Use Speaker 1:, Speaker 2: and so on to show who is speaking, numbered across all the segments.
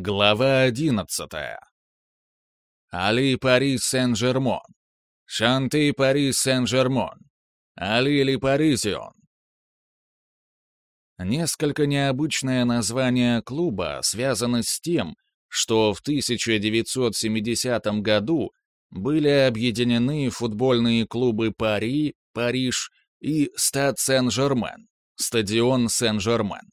Speaker 1: Глава одиннадцатая. Али Пари Сен-Жермон. Шанти Пари Сен-Жермон. Али ли Паризион. Несколько необычное название клуба связано с тем, что в 1970 году были объединены футбольные клубы Пари, Париж и Стад Сен-Жермен, стадион Сен-Жермен.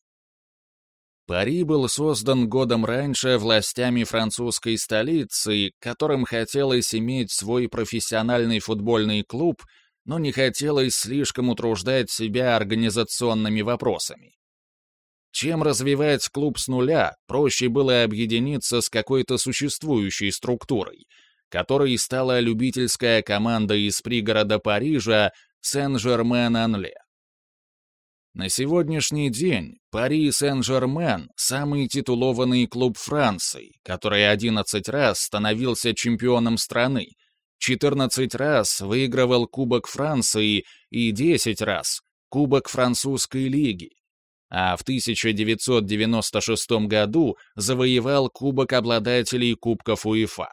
Speaker 1: Пари был создан годом раньше властями французской столицы, которым хотелось иметь свой профессиональный футбольный клуб, но не хотелось слишком утруждать себя организационными вопросами. Чем развивать клуб с нуля, проще было объединиться с какой-то существующей структурой, которой стала любительская команда из пригорода Парижа Сен-Жермен-Анле. На сегодняшний день Пари Сен-Жермен – самый титулованный клуб Франции, который 11 раз становился чемпионом страны, 14 раз выигрывал Кубок Франции и 10 раз Кубок Французской лиги, а в 1996 году завоевал Кубок обладателей Кубков УЕФА.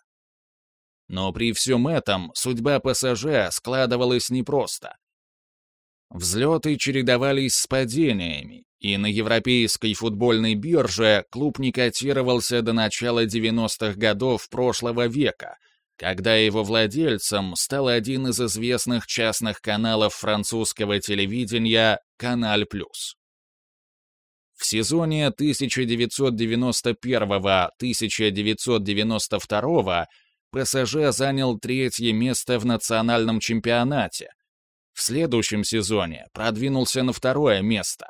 Speaker 1: Но при всем этом судьба ПСЖ складывалась непросто. Взлеты чередовались с падениями, и на европейской футбольной бирже клуб не котировался до начала 90-х годов прошлого века, когда его владельцем стал один из известных частных каналов французского телевидения «Каналь Плюс». В сезоне 1991-1992 ПСЖ занял третье место в национальном чемпионате, в следующем сезоне продвинулся на второе место.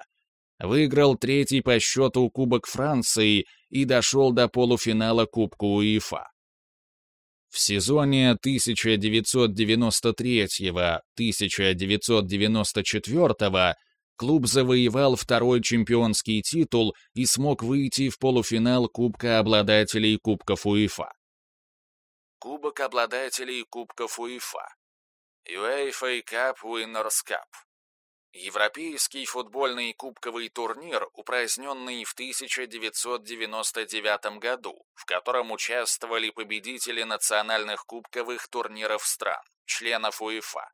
Speaker 1: Выиграл третий по счету Кубок Франции и дошел до полуфинала Кубка УЕФА. В сезоне 1993-1994 клуб завоевал второй чемпионский титул и смог выйти в полуфинал Кубка обладателей Кубков УЕФА. Кубок обладателей Кубков УЕФА UEFA Cup Winners' Cup. Европейский футбольный кубковый турнир, упраздненный в 1999 году, в котором участвовали победители национальных кубковых турниров стран, членов УЕФА.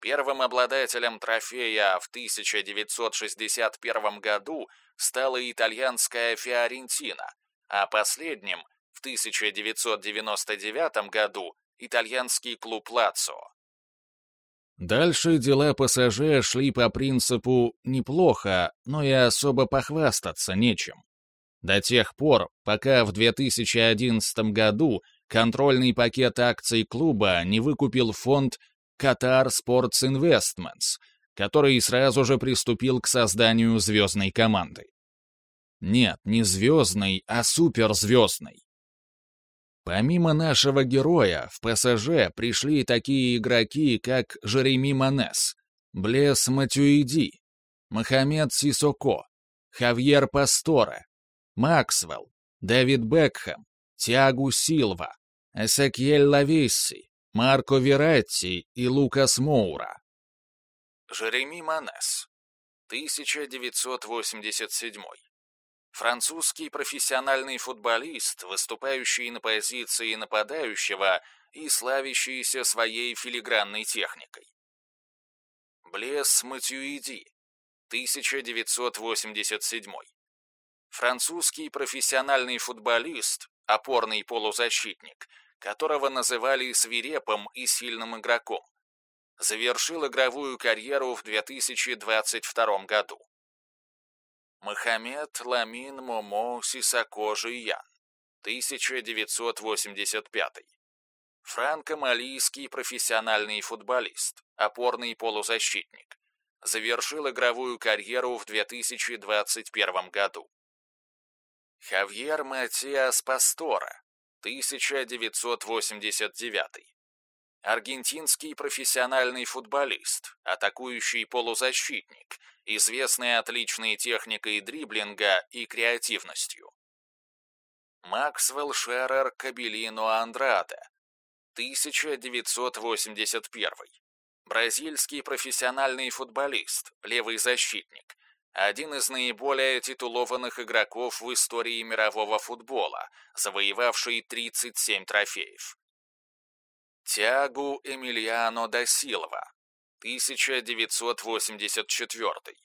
Speaker 1: Первым обладателем трофея в 1961 году стала итальянская Фиорентина, а последним в 1999 году итальянский клуб Лацио. Дальше дела ПСЖ шли по принципу «неплохо, но и особо похвастаться нечем». До тех пор, пока в 2011 году контрольный пакет акций клуба не выкупил фонд Qatar Sports Investments, который сразу же приступил к созданию звездной команды. Нет, не звездной, а суперзвездной. Помимо нашего героя, в ПСЖ пришли такие игроки, как Жереми Манес, Блес Матюиди, Мохаммед Сисоко, Хавьер Пасторе, Максвелл, Дэвид Бекхэм, Тиагу Силва, Эсекьель Лавесси, Марко Веретти и Лукас Моура. Жереми Манес, 1987 Французский профессиональный футболист, выступающий на позиции нападающего и славящийся своей филигранной техникой. Блес Матюиди, 1987. Французский профессиональный футболист, опорный полузащитник, которого называли свирепым и сильным игроком, завершил игровую карьеру в 2022 году. Мохаммед Ламин Момо Сиссоко Жиян, 1985. Франко-малийский профессиональный футболист, опорный полузащитник. Завершил игровую карьеру в 2021 году. Хавьер Матиас Пасторе, 1989. Аргентинский профессиональный футболист, атакующий полузащитник, известный отличной техникой дриблинга и креативностью. Максвелл Шерер Кабелино Андраде, 1981. Бразильский профессиональный футболист, левый защитник, один из наиболее титулованных игроков в истории мирового футбола, завоевавший 37 трофеев. Тиагу Эмильяно да Силва, 1984.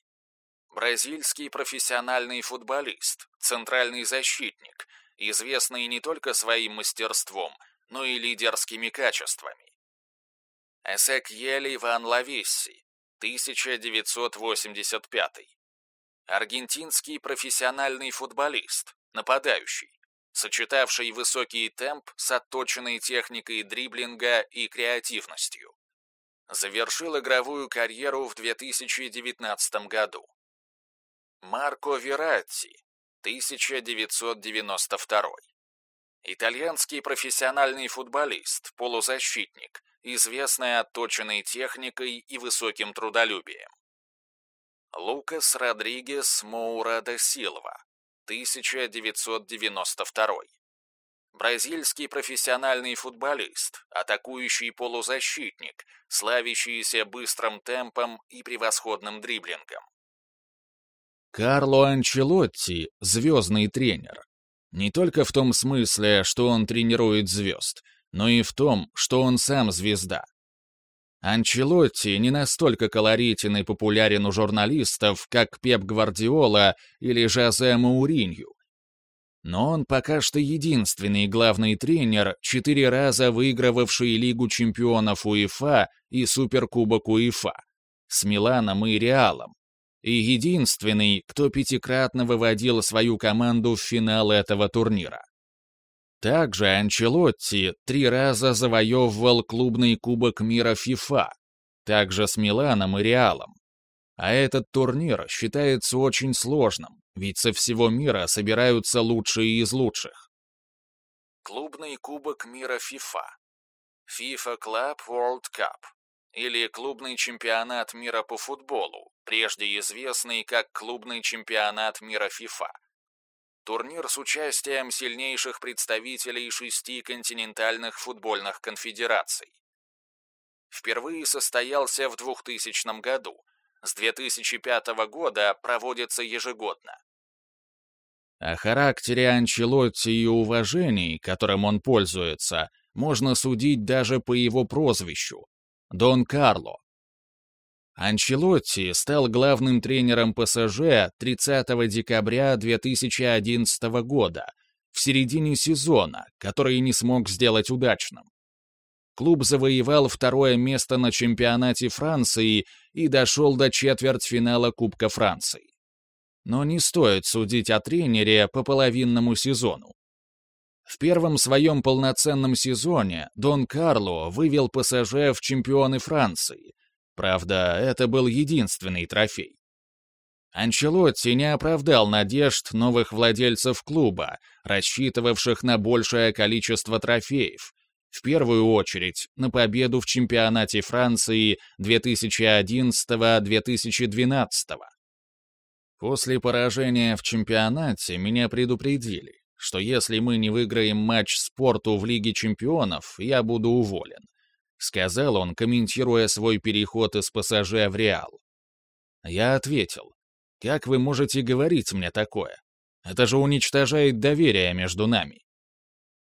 Speaker 1: Бразильский профессиональный футболист, центральный защитник, известный не только своим мастерством, но и лидерскими качествами. Эсекьели Ван Лависси, 1985. Аргентинский профессиональный футболист, нападающий, сочетавший высокий темп с отточенной техникой дриблинга и креативностью. Завершил игровую карьеру в 2019 году. Марко Вератти, 1992. Итальянский профессиональный футболист, полузащитник, известный отточенной техникой и высоким трудолюбием. Лукас Родригес Моура де Силва, 1992. Бразильский профессиональный футболист, атакующий полузащитник, славящийся быстрым темпом и превосходным дриблингом. Карло Анчелотти – звездный тренер. Не только в том смысле, что он тренирует звезд, но и в том, что он сам звезда. Анчелотти не настолько колоритен и популярен у журналистов, как Пеп Гвардиола или Жозе Мауринью. Но он пока что единственный главный тренер, четыре раза выигрывавший Лигу чемпионов УЕФА и Суперкубок УЕФА, с Миланом и Реалом, и единственный, кто пятикратно выводил свою команду в финал этого турнира. Также Анчелотти три раза завоевывал клубный кубок мира ФИФА, также с Миланом и Реалом. А этот турнир считается очень сложным, ведь со всего мира собираются лучшие из лучших. Клубный кубок мира ФИФА. FIFA Club World Cup или Клубный чемпионат мира по футболу, прежде известный как Клубный чемпионат мира ФИФА турнир с участием сильнейших представителей шести континентальных футбольных конфедераций. Впервые состоялся в 2000 году, с 2005 года проводится ежегодно. О характере Анчелотти и уважении, которым он пользуется, можно судить даже по его прозвищу – Дон Карло. Анчелотти стал главным тренером ПСЖ 30 декабря 2011 года, в середине сезона, который не смог сделать удачным. Клуб завоевал второе место на чемпионате Франции и дошел до четвертьфинала Кубка Франции. Но не стоит судить о тренере по половинному сезону. В первом своем полноценном сезоне Дон Карло вывел ПСЖ в чемпионы Франции, Правда, это был единственный трофей. Анчелотти не оправдал надежд новых владельцев клуба, рассчитывавших на большее количество трофеев, в первую очередь на победу в чемпионате Франции 2011-2012. После поражения в чемпионате меня предупредили, что если мы не выиграем матч спорту в Лиге чемпионов, я буду уволен. — сказал он, комментируя свой переход из ПСЖ в Реал. Я ответил, «Как вы можете говорить мне такое? Это же уничтожает доверие между нами».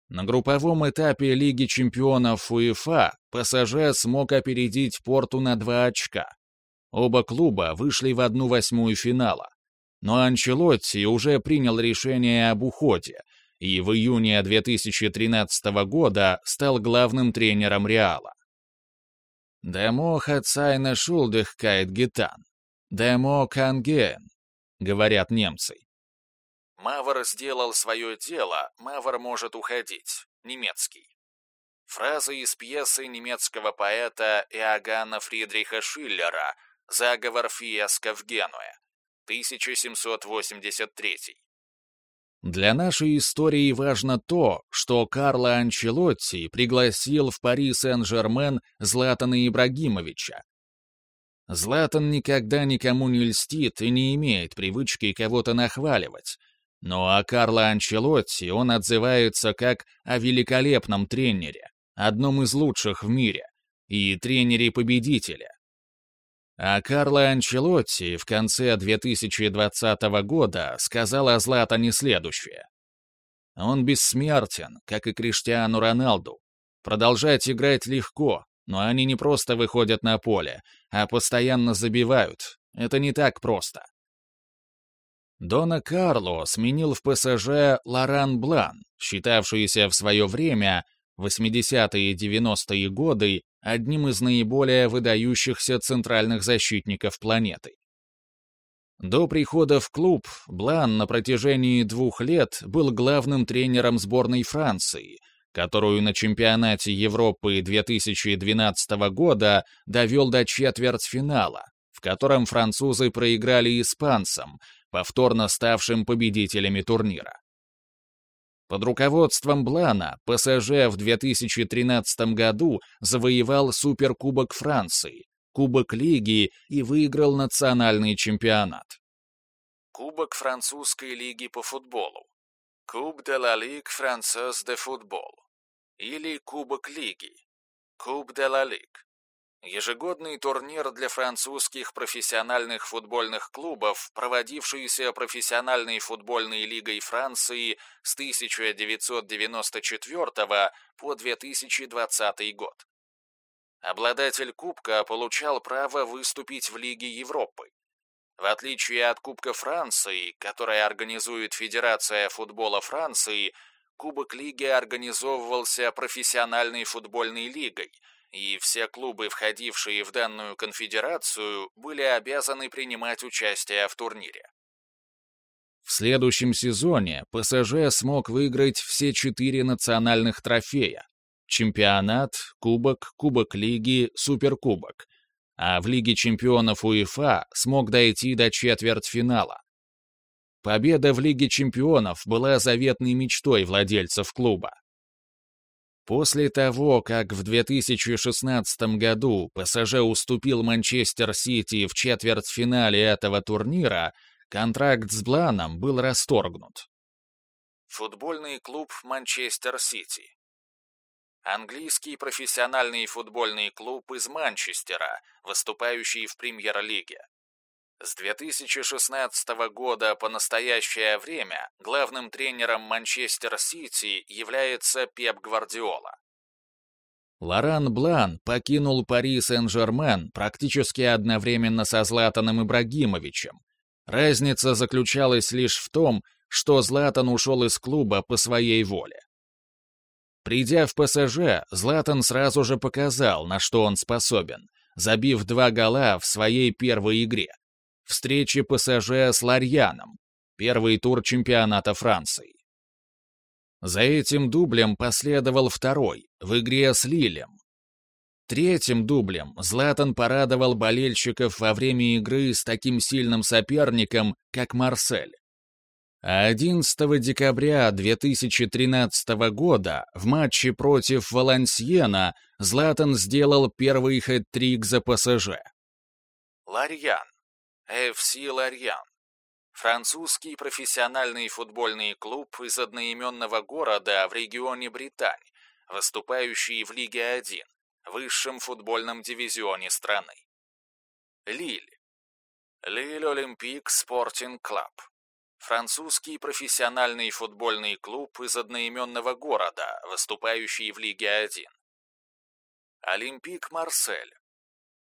Speaker 1: На групповом этапе Лиги чемпионов УЕФА ПСЖ смог опередить Порту на два очка. Оба клуба вышли в одну восьмую финала. Но Анчелотти уже принял решение об уходе, и в июне 2013 года стал главным тренером Реала. «Демо хацайна шулдых кайт гитан. Демо канген», — говорят немцы. «Мавр сделал свое дело, Мавр может уходить». Немецкий. Фраза из пьесы немецкого поэта Иоганна Фридриха Шиллера «Заговор фиеско в Генуе», 1783. Для нашей истории важно то, что Карло Анчелотти пригласил в Пари Сен-Жермен Златана Ибрагимовича. Златан никогда никому не льстит и не имеет привычки кого-то нахваливать, но о Карло Анчелотти он отзывается как о великолепном тренере, одном из лучших в мире, и тренере-победителя. А Карло Анчелотти в конце 2020 года сказал о Златане следующее. Он бессмертен, как и Криштиану Роналду. Продолжать играть легко, но они не просто выходят на поле, а постоянно забивают. Это не так просто. Дона Карло сменил в ПСЖ Лоран Блан, считавшийся в свое время, 80-е и 90-е годы, одним из наиболее выдающихся центральных защитников планеты. До прихода в клуб Блан на протяжении двух лет был главным тренером сборной Франции, которую на чемпионате Европы 2012 года довел до четвертьфинала, в котором французы проиграли испанцам, повторно ставшим победителями турнира. Под руководством Блана ПСЖ в 2013 году завоевал Суперкубок Франции, Кубок Лиги и выиграл национальный чемпионат. Кубок французской лиги по футболу. Куб де ла Лиг Францез де Футбол. Или Кубок Лиги. Куб де ла Лиг. Ежегодный турнир для французских профессиональных футбольных клубов, проводившийся профессиональной футбольной лигой Франции с 1994 по 2020 год. Обладатель кубка получал право выступить в Лиге Европы. В отличие от Кубка Франции, которая организует Федерация футбола Франции, Кубок Лиги организовывался профессиональной футбольной лигой – и все клубы, входившие в данную конфедерацию, были обязаны принимать участие в турнире. В следующем сезоне ПСЖ смог выиграть все четыре национальных трофея – чемпионат, кубок, кубок лиги, суперкубок, а в Лиге чемпионов УЕФА смог дойти до четвертьфинала. Победа в Лиге чемпионов была заветной мечтой владельцев клуба. После того, как в 2016 году ПСЖ уступил Манчестер Сити в четвертьфинале этого турнира, контракт с Бланом был расторгнут. Футбольный клуб Манчестер Сити Английский профессиональный футбольный клуб из Манчестера, выступающий в премьер-лиге. С 2016 года по настоящее время главным тренером Манчестер Сити является Пеп Гвардиола. Лоран Блан покинул Пари Сен-Жермен практически одновременно со Златаном Ибрагимовичем. Разница заключалась лишь в том, что Златан ушел из клуба по своей воле. Придя в ПСЖ, Златан сразу же показал, на что он способен, забив два гола в своей первой игре встрече ПСЖ с Ларьяном, первый тур чемпионата Франции. За этим дублем последовал второй, в игре с Лилем. Третьим дублем Златан порадовал болельщиков во время игры с таким сильным соперником, как Марсель. А 11 декабря 2013 года в матче против Валансьена Златан сделал первый хэт-трик за ПСЖ. Ларьян FC Ларьян. Французский профессиональный футбольный клуб из одноименного города в регионе Британь, выступающий в Лиге 1, высшем футбольном дивизионе страны. Лиль. Лиль Олимпик Спортинг Клаб. Французский профессиональный футбольный клуб из одноименного города, выступающий в Лиге 1. Олимпик Марсель.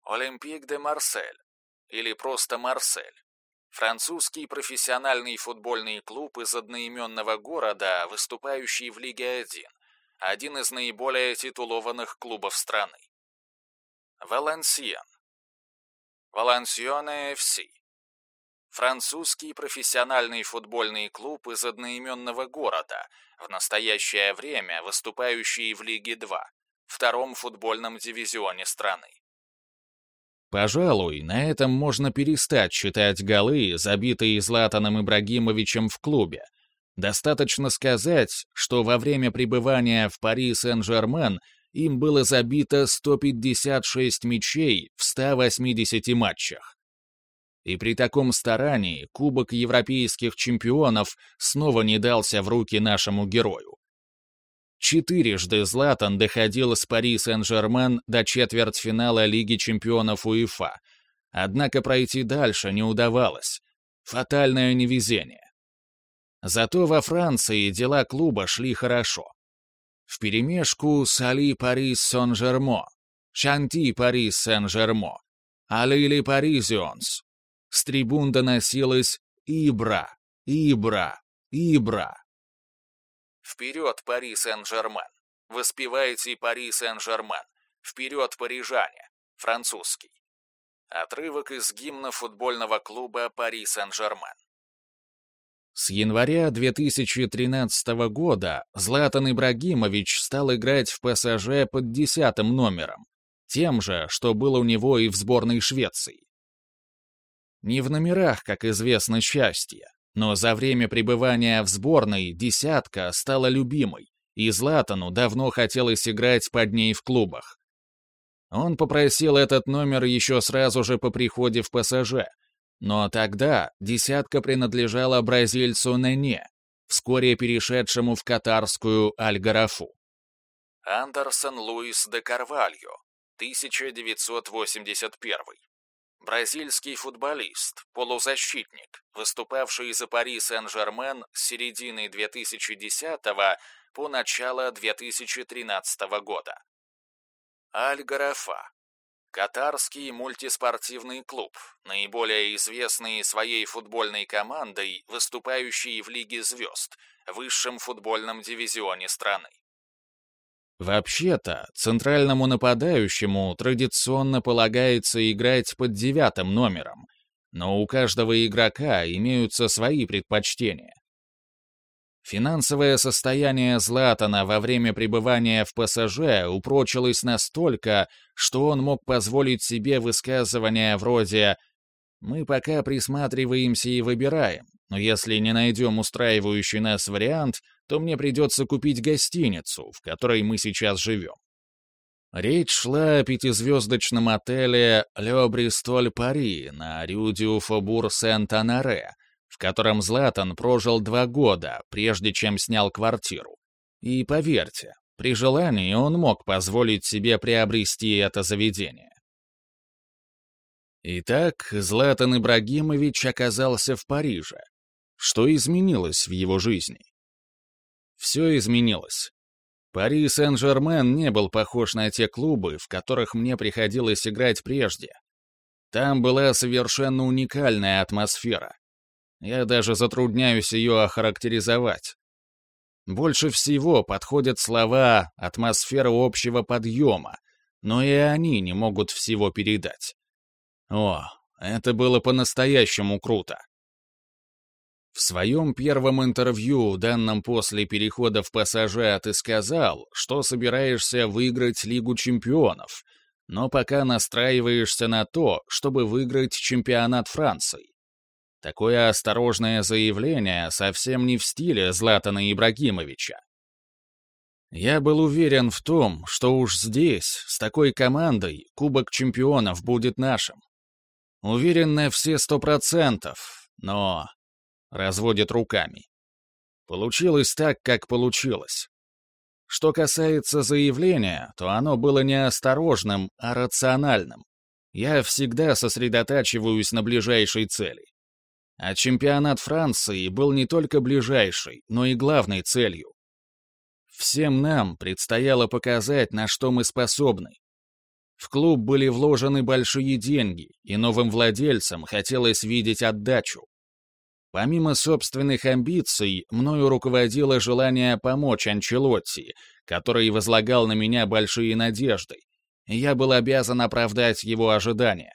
Speaker 1: Олимпик де Марсель или просто Марсель. Французский профессиональный футбольный клуб из одноименного города, выступающий в Лиге 1, один из наиболее титулованных клубов страны. Валансиен. Валансионе FC. Французский профессиональный футбольный клуб из одноименного города, в настоящее время выступающий в Лиге 2, втором футбольном дивизионе страны. Пожалуй, на этом можно перестать считать голы, забитые Златаном Ибрагимовичем в клубе. Достаточно сказать, что во время пребывания в Пари Сен-Жермен им было забито 156 мячей в 180 матчах. И при таком старании Кубок Европейских чемпионов снова не дался в руки нашему герою. Четырежды Златан доходил с Пари Сен-Жермен до четвертьфинала Лиги чемпионов УЕФА, Однако пройти дальше не удавалось. Фатальное невезение. Зато во Франции дела клуба шли хорошо. Вперемешку с Али Парис Сан-Жермо, Шанти Парис Сен-Жермо, Алили Паризионс. С трибун доносилось «Ибра, Ибра, Ибра». Вперед, Пари Сен-Жермен! Воспевайте Пари Сен-Жермен! Вперед, парижане! Французский. Отрывок из гимна футбольного клуба Пари Сен-Жермен. С января 2013 года Златан Ибрагимович стал играть в ПСЖ под десятым номером, тем же, что было у него и в сборной Швеции. Не в номерах, как известно, счастье, но за время пребывания в сборной десятка стала любимой, и Златану давно хотелось играть под ней в клубах. Он попросил этот номер еще сразу же по приходе в ПСЖ, но тогда десятка принадлежала бразильцу Нене, вскоре перешедшему в катарскую Аль-Гарафу. Андерсон Луис де Карвальо, 1981. Бразильский футболист, полузащитник, выступавший за Пари Сен-Жермен с середины 2010 по начало 2013 года. Аль-Гарафа. Катарский мультиспортивный клуб, наиболее известный своей футбольной командой, выступающий в Лиге звезд, высшем футбольном дивизионе страны. Вообще-то, центральному нападающему традиционно полагается играть под девятым номером, но у каждого игрока имеются свои предпочтения. Финансовое состояние Златана во время пребывания в ПСЖ упрочилось настолько, что он мог позволить себе высказывания вроде «Мы пока присматриваемся и выбираем, но если не найдем устраивающий нас вариант, то мне придется купить гостиницу, в которой мы сейчас живем. Речь шла о пятизвездочном отеле «Ле Бристоль Пари» на Рюдиу Фобур Сент-Анаре, в котором Златан прожил два года, прежде чем снял квартиру. И поверьте, при желании он мог позволить себе приобрести это заведение. Итак, Златан Ибрагимович оказался в Париже. Что изменилось в его жизни? Все изменилось. Пари Сен-Жермен не был похож на те клубы, в которых мне приходилось играть прежде. Там была совершенно уникальная атмосфера. Я даже затрудняюсь ее охарактеризовать. Больше всего подходят слова «атмосфера общего подъема», но и они не могут всего передать. О, это было по-настоящему круто. В своем первом интервью, данном после перехода в пассаже, ты сказал, что собираешься выиграть Лигу чемпионов, но пока настраиваешься на то, чтобы выиграть чемпионат Франции. Такое осторожное заявление совсем не в стиле Златана Ибрагимовича. Я был уверен в том, что уж здесь, с такой командой, Кубок чемпионов будет нашим. Уверен на все сто процентов, но разводит руками. Получилось так, как получилось. Что касается заявления, то оно было не осторожным, а рациональным. Я всегда сосредотачиваюсь на ближайшей цели. А чемпионат Франции был не только ближайшей, но и главной целью. Всем нам предстояло показать, на что мы способны. В клуб были вложены большие деньги, и новым владельцам хотелось видеть отдачу. Помимо собственных амбиций, мною руководило желание помочь Анчелотти, который возлагал на меня большие надежды, я был обязан оправдать его ожидания.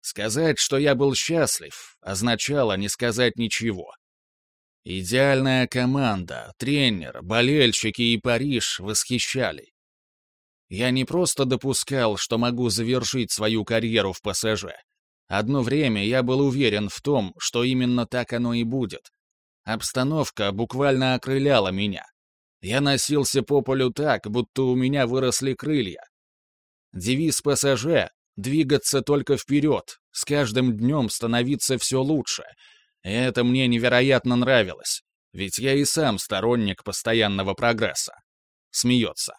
Speaker 1: Сказать, что я был счастлив, означало не сказать ничего. Идеальная команда, тренер, болельщики и Париж восхищали. Я не просто допускал, что могу завершить свою карьеру в ПСЖ, Одно время я был уверен в том, что именно так оно и будет. Обстановка буквально окрыляла меня. Я носился по полю так, будто у меня выросли крылья. Девиз ПСЖ — двигаться только вперед, с каждым днем становиться все лучше. И это мне невероятно нравилось, ведь я и сам сторонник постоянного прогресса. Смеется.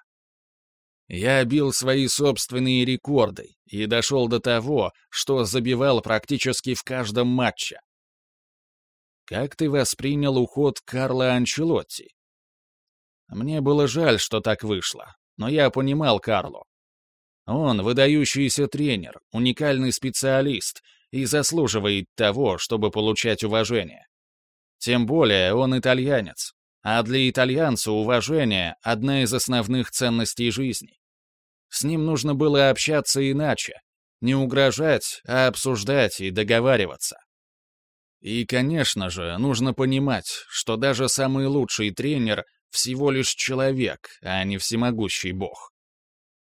Speaker 1: Я бил свои собственные рекорды и дошел до того, что забивал практически в каждом матче. Как ты воспринял уход Карла Анчелотти? Мне было жаль, что так вышло, но я понимал Карло. Он выдающийся тренер, уникальный специалист и заслуживает того, чтобы получать уважение. Тем более он итальянец, а для итальянца уважение — одна из основных ценностей жизни. С ним нужно было общаться иначе, не угрожать, а обсуждать и договариваться. И, конечно же, нужно понимать, что даже самый лучший тренер всего лишь человек, а не всемогущий бог.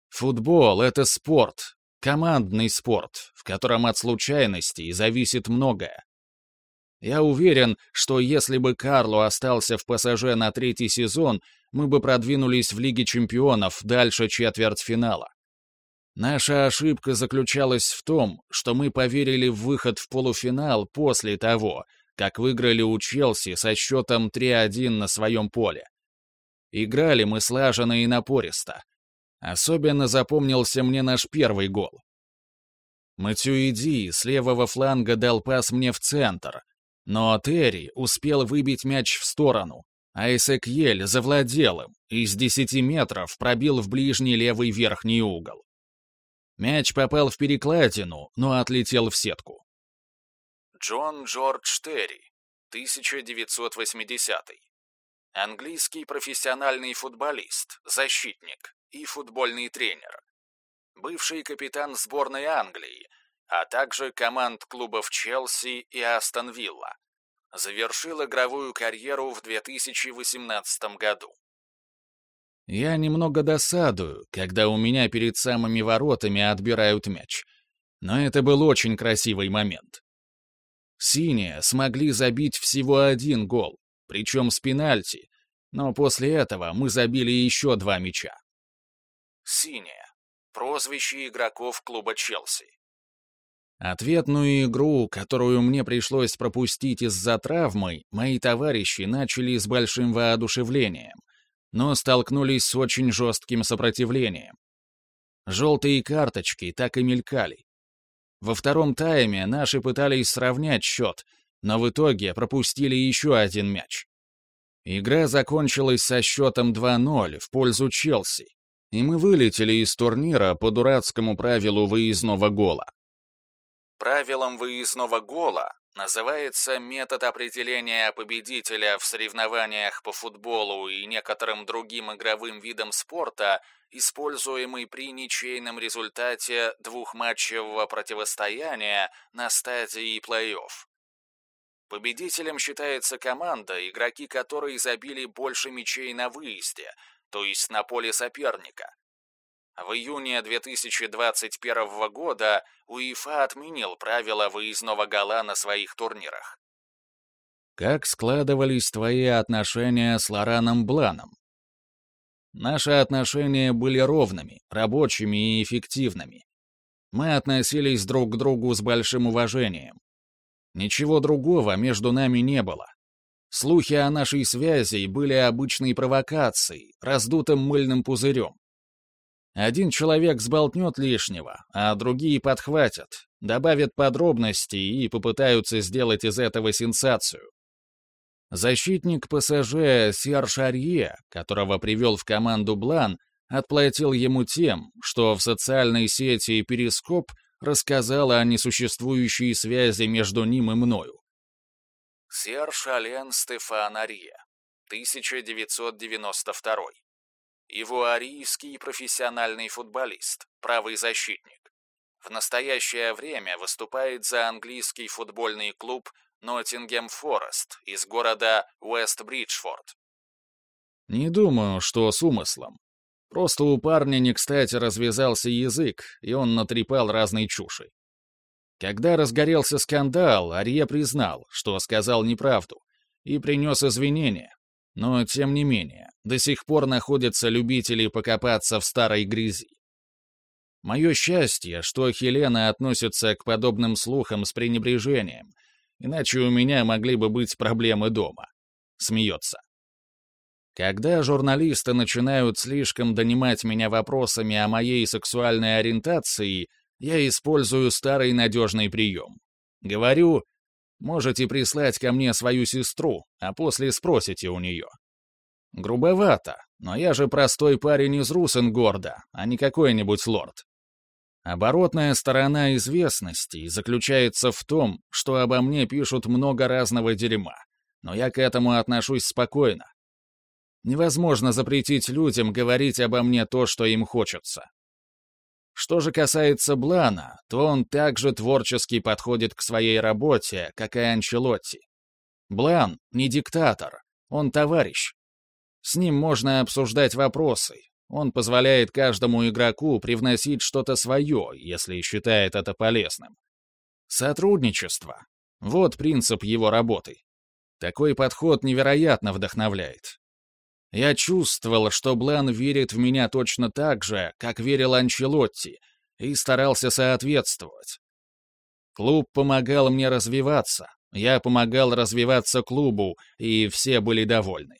Speaker 1: Футбол — это спорт, командный спорт, в котором от случайностей зависит многое. Я уверен, что если бы Карло остался в ПСЖ на третий сезон, мы бы продвинулись в Лиге чемпионов дальше четвертьфинала. Наша ошибка заключалась в том, что мы поверили в выход в полуфинал после того, как выиграли у Челси со счетом 3-1 на своем поле. Играли мы слаженно и напористо. Особенно запомнился мне наш первый гол. Матюиди с левого фланга дал пас мне в центр, но Терри успел выбить мяч в сторону, а Эсекьель завладел им и с 10 метров пробил в ближний левый верхний угол. Мяч попал в перекладину, но отлетел в сетку. Джон Джордж Терри, 1980 Английский профессиональный футболист, защитник и футбольный тренер. Бывший капитан сборной Англии, а также команд клубов Челси и Астон Вилла. Завершил игровую карьеру в 2018 году. Я немного досадую, когда у меня перед самыми воротами отбирают мяч. Но это был очень красивый момент. Синие смогли забить всего один гол, причем с пенальти, но после этого мы забили еще два мяча. Синяя. Прозвище игроков клуба Челси. Ответную игру, которую мне пришлось пропустить из-за травмы, мои товарищи начали с большим воодушевлением, но столкнулись с очень жестким сопротивлением. Желтые карточки так и мелькали. Во втором тайме наши пытались сравнять счет, но в итоге пропустили еще один мяч. Игра закончилась со счетом 2-0 в пользу Челси, и мы вылетели из турнира по дурацкому правилу выездного гола. Правилом выездного гола называется метод определения победителя в соревнованиях по футболу и некоторым другим игровым видам спорта, используемый при ничейном результате двухматчевого противостояния на стадии плей-офф. Победителем считается команда, игроки которой забили больше мячей на выезде, то есть на поле соперника. В июне 2021 года УЕФА отменил правила выездного гола на своих турнирах. Как складывались твои отношения с Лораном Бланом? Наши отношения были ровными, рабочими и эффективными. Мы относились друг к другу с большим уважением. Ничего другого между нами не было. Слухи о нашей связи были обычной провокацией, раздутым мыльным пузырем. Один человек сболтнет лишнего, а другие подхватят, добавят подробностей и попытаются сделать из этого сенсацию. Защитник ПСЖ Серж Арье, которого привел в команду Блан, отплатил ему тем, что в социальной сети «Перископ» рассказала о несуществующей связи между ним и мною. Серж Ален Стефан Ария, 1992. Ивуарийский профессиональный футболист, правый защитник. В настоящее время выступает за английский футбольный клуб Ноттингем Форест из города Уэст-Бриджфорд. Не думаю, что с умыслом. Просто у парня не кстати развязался язык, и он натрепал разной чуши. Когда разгорелся скандал, Арье признал, что сказал неправду, и принес извинения. Но, тем не менее, до сих пор находятся любители покопаться в старой грязи. Мое счастье, что Хелена относится к подобным слухам с пренебрежением, иначе у меня могли бы быть проблемы дома. Смеется. Когда журналисты начинают слишком донимать меня вопросами о моей сексуальной ориентации, я использую старый надежный прием. Говорю, можете прислать ко мне свою сестру, а после спросите у нее. Грубовато, но я же простой парень из Русенгорда, а не какой-нибудь лорд. Оборотная сторона известности заключается в том, что обо мне пишут много разного дерьма, но я к этому отношусь спокойно. Невозможно запретить людям говорить обо мне то, что им хочется. Что же касается Блана, то он также творчески подходит к своей работе, как и Анчелотти. Блан — не диктатор, он товарищ. С ним можно обсуждать вопросы. Он позволяет каждому игроку привносить что-то свое, если считает это полезным. Сотрудничество. Вот принцип его работы. Такой подход невероятно вдохновляет. Я чувствовал, что Блан верит в меня точно так же, как верил Анчелотти, и старался соответствовать. Клуб помогал мне развиваться, я помогал развиваться клубу, и все были довольны.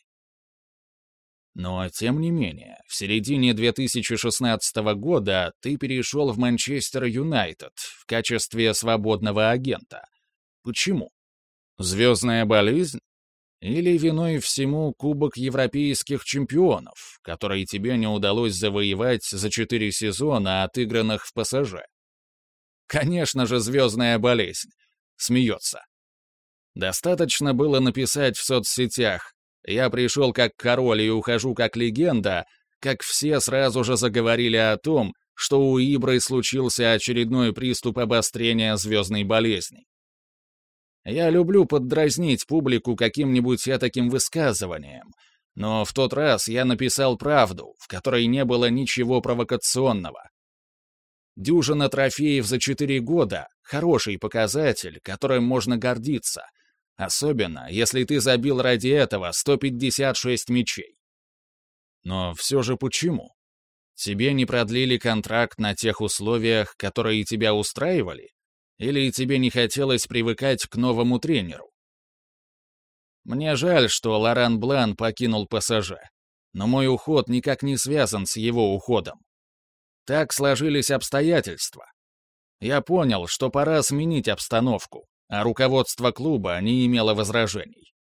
Speaker 1: Но, тем не менее, в середине 2016 года ты перешел в Манчестер Юнайтед в качестве свободного агента. Почему? Звездная болезнь? Или виной всему Кубок Европейских чемпионов, который тебе не удалось завоевать за четыре сезона, отыгранных в ПСЖ? Конечно же, звездная болезнь. Смеется. Достаточно было написать в соцсетях «Я пришел как король и ухожу как легенда», как все сразу же заговорили о том, что у Ибры случился очередной приступ обострения звездной болезни. Я люблю поддразнить публику каким-нибудь таким высказыванием, но в тот раз я написал правду, в которой не было ничего провокационного. Дюжина трофеев за четыре года — хороший показатель, которым можно гордиться, особенно если ты забил ради этого 156 мячей. Но все же почему? Тебе не продлили контракт на тех условиях, которые тебя устраивали? Или тебе не хотелось привыкать к новому тренеру? Мне жаль, что Лоран Блан покинул ПСЖ, но мой уход никак не связан с его уходом. Так сложились обстоятельства. Я понял, что пора сменить обстановку, а руководство клуба не имело возражений.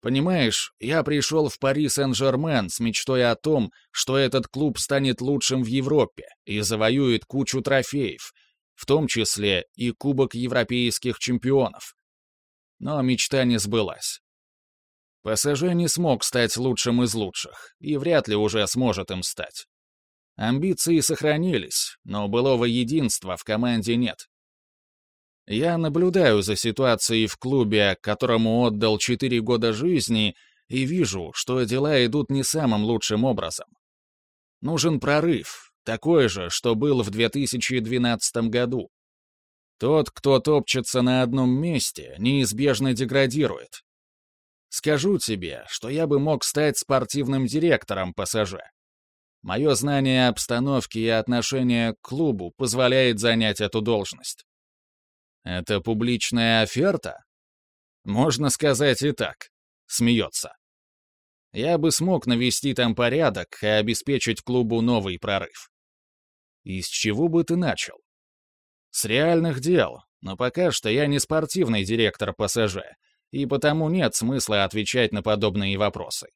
Speaker 1: Понимаешь, я пришел в Пари Сен-Жермен с мечтой о том, что этот клуб станет лучшим в Европе и завоюет кучу трофеев, в том числе и Кубок Европейских чемпионов. Но мечта не сбылась. ПСЖ не смог стать лучшим из лучших и вряд ли уже сможет им стать. Амбиции сохранились, но былого единства в команде нет. Я наблюдаю за ситуацией в клубе, которому отдал 4 года жизни, и вижу, что дела идут не самым лучшим образом. Нужен прорыв, такой же, что был в 2012 году. Тот, кто топчется на одном месте, неизбежно деградирует. Скажу тебе, что я бы мог стать спортивным директором ПСЖ. Мое знание обстановки и отношение к клубу позволяет занять эту должность. Это публичная оферта? Можно сказать и так. Смеется. Я бы смог навести там порядок и обеспечить клубу новый прорыв. И с чего бы ты начал? С реальных дел, но пока что я не спортивный директор ПСЖ, и потому нет смысла отвечать на подобные вопросы.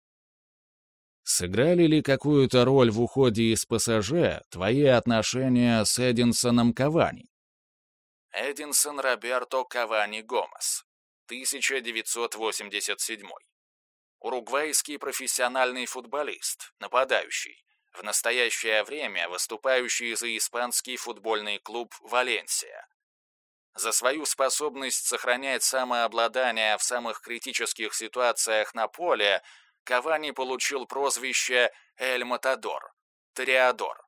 Speaker 1: Сыграли ли какую-то роль в уходе из ПСЖ твои отношения с Эдинсоном Кавани? Эдинсон Роберто Кавани Гомес, 1987. Уругвайский профессиональный футболист, нападающий, в настоящее время выступающий за испанский футбольный клуб «Валенсия». За свою способность сохранять самообладание в самых критических ситуациях на поле Кавани получил прозвище «Эль Матадор» — «Тореадор».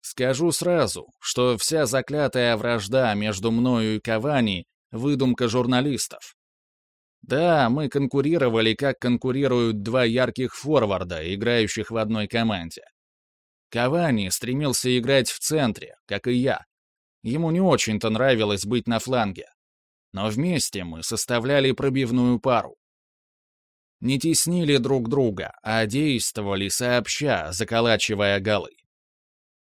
Speaker 1: Скажу сразу, что вся заклятая вражда между мною и Кавани — выдумка журналистов. Да, мы конкурировали, как конкурируют два ярких форварда, играющих в одной команде. Кавани стремился играть в центре, как и я. Ему не очень-то нравилось быть на фланге. Но вместе мы составляли пробивную пару. не теснили друг друга, а действовали сообща, заколачивая голы.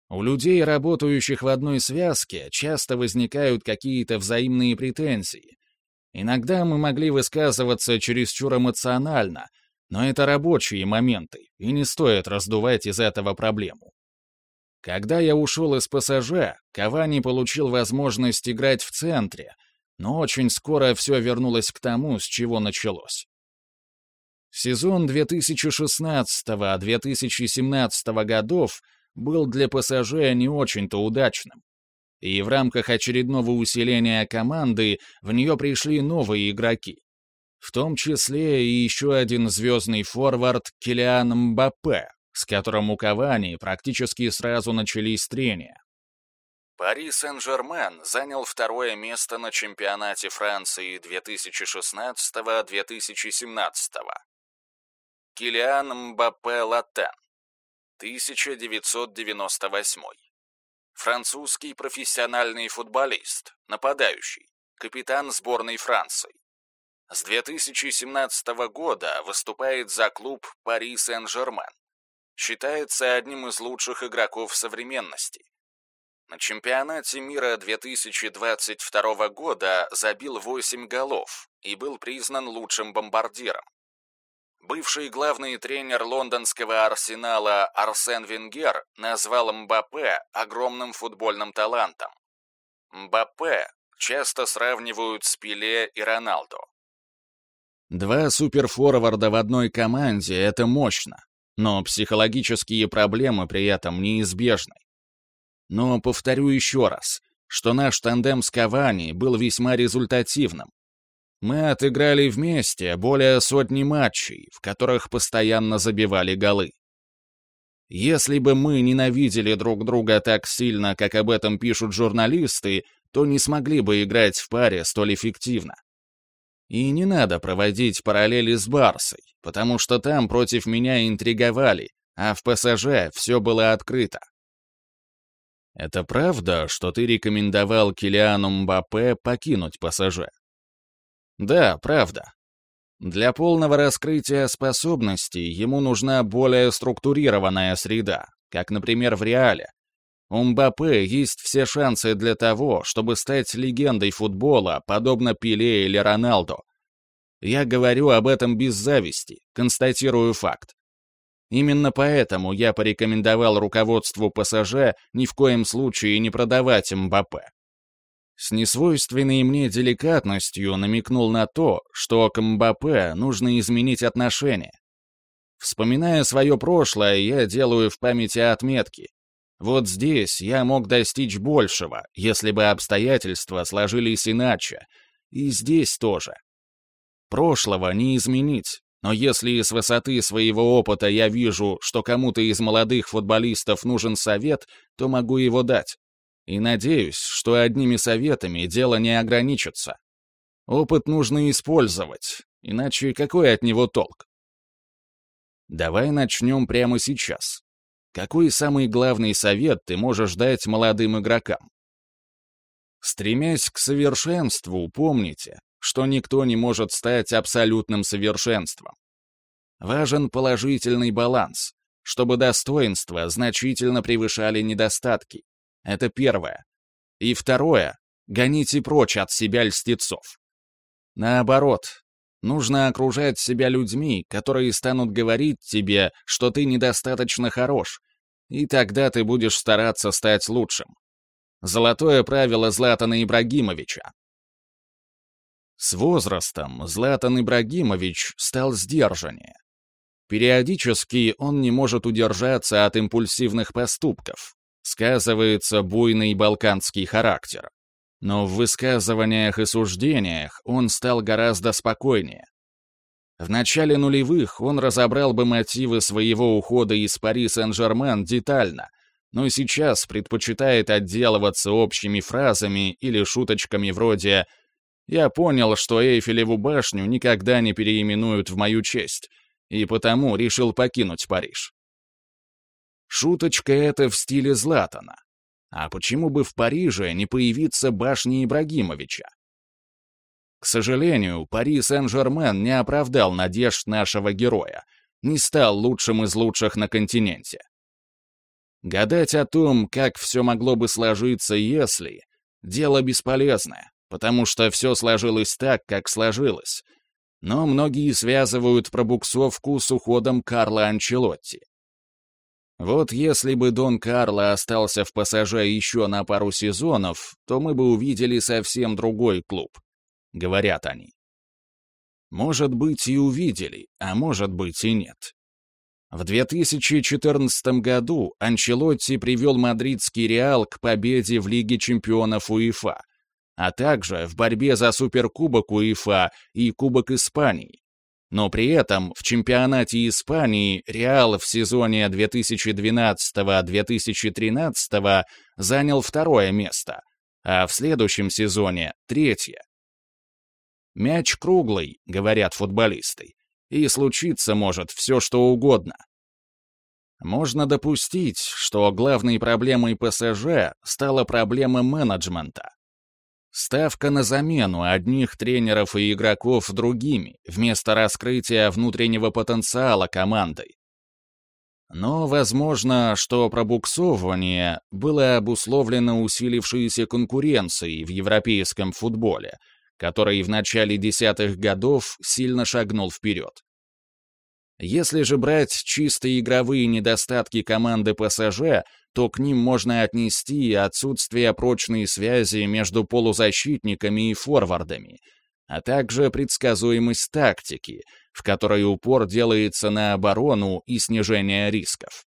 Speaker 1: У людей, работающих в одной связке, часто возникают какие-то взаимные претензии. Иногда мы могли высказываться чересчур эмоционально, но это рабочие моменты, и не стоит раздувать из этого проблему. Когда я ушел из ПСЖ, Кавани получил возможность играть в центре, но очень скоро все вернулось к тому, с чего началось. Сезон 2016-2017 годов был для ПСЖ не очень-то удачным. И в рамках очередного усиления команды в нее пришли новые игроки. В том числе и еще один звездный форвард Килиан Мбаппе, с которым у Кавани практически сразу начались трения. Пари Сен-Жермен занял второе место на чемпионате Франции 2016-2017. Килиан Мбаппе Латен, 1998. Французский профессиональный футболист, нападающий, капитан сборной Франции. С 2017 года выступает за клуб Пари Сен-Жермен. Считается одним из лучших игроков современности. На чемпионате мира 2022 года забил 8 голов и был признан лучшим бомбардиром. Бывший главный тренер лондонского «Арсенала» Арсен Венгер назвал Мбаппе огромным футбольным талантом. Мбаппе часто сравнивают с Пеле и Роналдо. Два суперфорварда в одной команде — это мощно, но психологические проблемы при этом неизбежны. Но повторю еще раз, что наш тандем с Кавани был весьма результативным, мы отыграли вместе более сотни матчей, в которых постоянно забивали голы. Если бы мы ненавидели друг друга так сильно, как об этом пишут журналисты, то не смогли бы играть в паре столь эффективно. И не надо проводить параллели с Барсой, потому что там против меня интриговали, а в ПСЖ все было открыто. Это правда, что ты рекомендовал Килиану Мбаппе покинуть ПСЖ? Да, правда. Для полного раскрытия способностей ему нужна более структурированная среда, как, например, в Реале. У Мбаппе есть все шансы для того, чтобы стать легендой футбола, подобно Пеле или Роналдо. Я говорю об этом без зависти, констатирую факт. Именно поэтому я порекомендовал руководству ПСЖ ни в коем случае не продавать Мбаппе с несвойственной мне деликатностью намекнул на то, что к Мбаппе нужно изменить отношение. Вспоминая свое прошлое, я делаю в памяти отметки. Вот здесь я мог достичь большего, если бы обстоятельства сложились иначе. И здесь тоже. Прошлого не изменить, но если с высоты своего опыта я вижу, что кому-то из молодых футболистов нужен совет, то могу его дать. И надеюсь, что одними советами дело не ограничится. Опыт нужно использовать, иначе какой от него толк? Давай начнем прямо сейчас. Какой самый главный совет ты можешь дать молодым игрокам? Стремясь к совершенству, помните, что никто не может стать абсолютным совершенством. Важен положительный баланс, чтобы достоинства значительно превышали недостатки, это первое. И второе — гоните прочь от себя льстецов. Наоборот, нужно окружать себя людьми, которые станут говорить тебе, что ты недостаточно хорош, и тогда ты будешь стараться стать лучшим. Золотое правило Златана Ибрагимовича. С возрастом Златан Ибрагимович стал сдержаннее. Периодически он не может удержаться от импульсивных поступков, сказывается буйный балканский характер. Но в высказываниях и суждениях он стал гораздо спокойнее. В начале нулевых он разобрал бы мотивы своего ухода из Пари Сен-Жермен детально, но сейчас предпочитает отделываться общими фразами или шуточками вроде «Я понял, что Эйфелеву башню никогда не переименуют в мою честь, и потому решил покинуть Париж». Шуточка это в стиле Златана. А почему бы в Париже не появиться башни Ибрагимовича? К сожалению, Пари Сен-Жермен не оправдал надежд нашего героя, не стал лучшим из лучших на континенте. Гадать о том, как все могло бы сложиться, если... Дело бесполезное, потому что все сложилось так, как сложилось. Но многие связывают пробуксовку с уходом Карла Анчелотти. Вот если бы Дон Карло остался в пассаже еще на пару сезонов, то мы бы увидели совсем другой клуб, говорят они. Может быть, и увидели, а может быть и нет. В 2014 году Анчелотти привел мадридский Реал к победе в Лиге чемпионов УЕФА, а также в борьбе за Суперкубок УЕФА и Кубок Испании, но при этом в чемпионате Испании Реал в сезоне 2012-2013 занял второе место, а в следующем сезоне — третье. «Мяч круглый», — говорят футболисты, и случиться может все, что угодно. Можно допустить, что главной проблемой ПСЖ стала проблема менеджмента. Ставка на замену одних тренеров и игроков другими, вместо раскрытия внутреннего потенциала командой. Но возможно, что пробуксовывание было обусловлено усилившейся конкуренцией в европейском футболе, который в начале десятых годов сильно шагнул вперед. Если же брать чисто игровые недостатки команды ПСЖ, то к ним можно отнести отсутствие прочной связи между полузащитниками и форвардами, а также предсказуемость тактики, в которой упор делается на оборону и снижение рисков.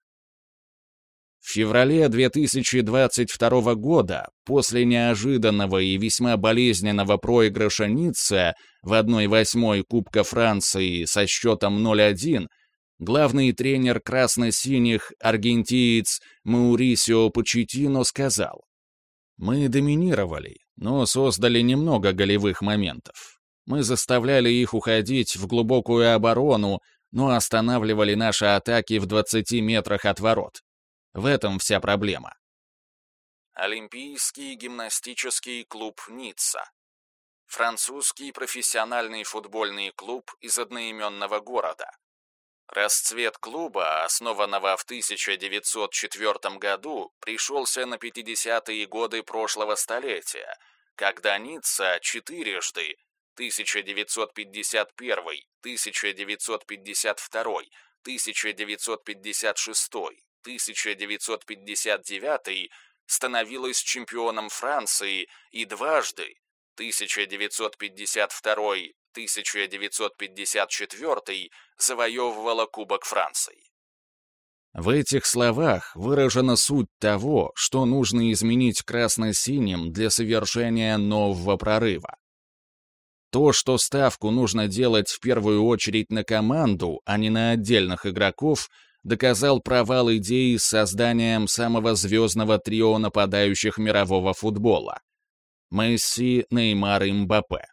Speaker 1: В феврале 2022 года, после неожиданного и весьма болезненного проигрыша Ницце в 1-8 Кубка Франции со счетом 0-1, главный тренер красно-синих, аргентиец Маурисио Почетино сказал, «Мы доминировали, но создали немного голевых моментов. Мы заставляли их уходить в глубокую оборону, но останавливали наши атаки в 20 метрах от ворот. В этом вся проблема». Олимпийский гимнастический клуб Ницца. Французский профессиональный футбольный клуб из одноименного города. Расцвет клуба, основанного в 1904 году, пришелся на 50-е годы прошлого столетия, когда Ницца четырежды 1951, 1952, 1956, 1959 становилась чемпионом Франции и дважды 1952, 1954 завоевывала Кубок Франции. В этих словах выражена суть того, что нужно изменить красно-синим для совершения нового прорыва. То, что ставку нужно делать в первую очередь на команду, а не на отдельных игроков, доказал провал идеи с созданием самого звездного трио нападающих мирового футбола — Месси, Неймар и Мбаппе.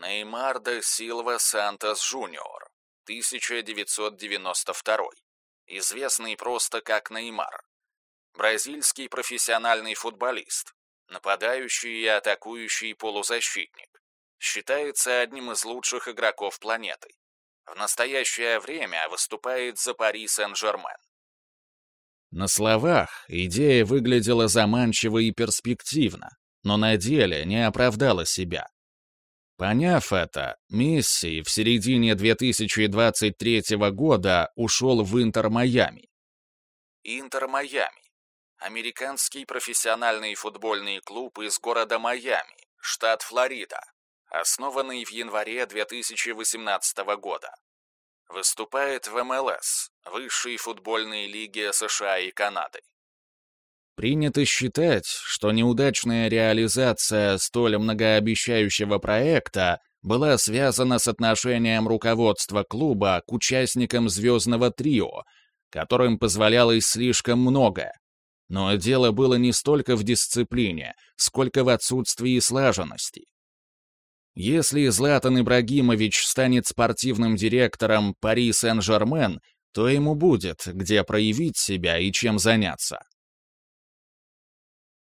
Speaker 1: Неймар де Силва Сантос Жуниор, 1992. Известный просто как Неймар. Бразильский профессиональный футболист, нападающий и атакующий полузащитник. Считается одним из лучших игроков планеты. В настоящее время выступает за Пари Сен-Жермен. На словах идея выглядела заманчиво и перспективно, но на деле не оправдала себя. Поняв это, Месси в середине 2023 года ушел в Интер-Майами. Интер-Майами – американский профессиональный футбольный клуб из города Майами, штат Флорида, основанный в январе 2018 года. Выступает в МЛС, высшей футбольной лиге США и Канады. Принято считать, что неудачная реализация столь многообещающего проекта была связана с отношением руководства клуба к участникам звездного трио, которым позволялось слишком много. Но дело было не столько в дисциплине, сколько в отсутствии слаженности. Если Златан Ибрагимович станет спортивным директором Пари Сен-Жермен, то ему будет где проявить себя и чем заняться.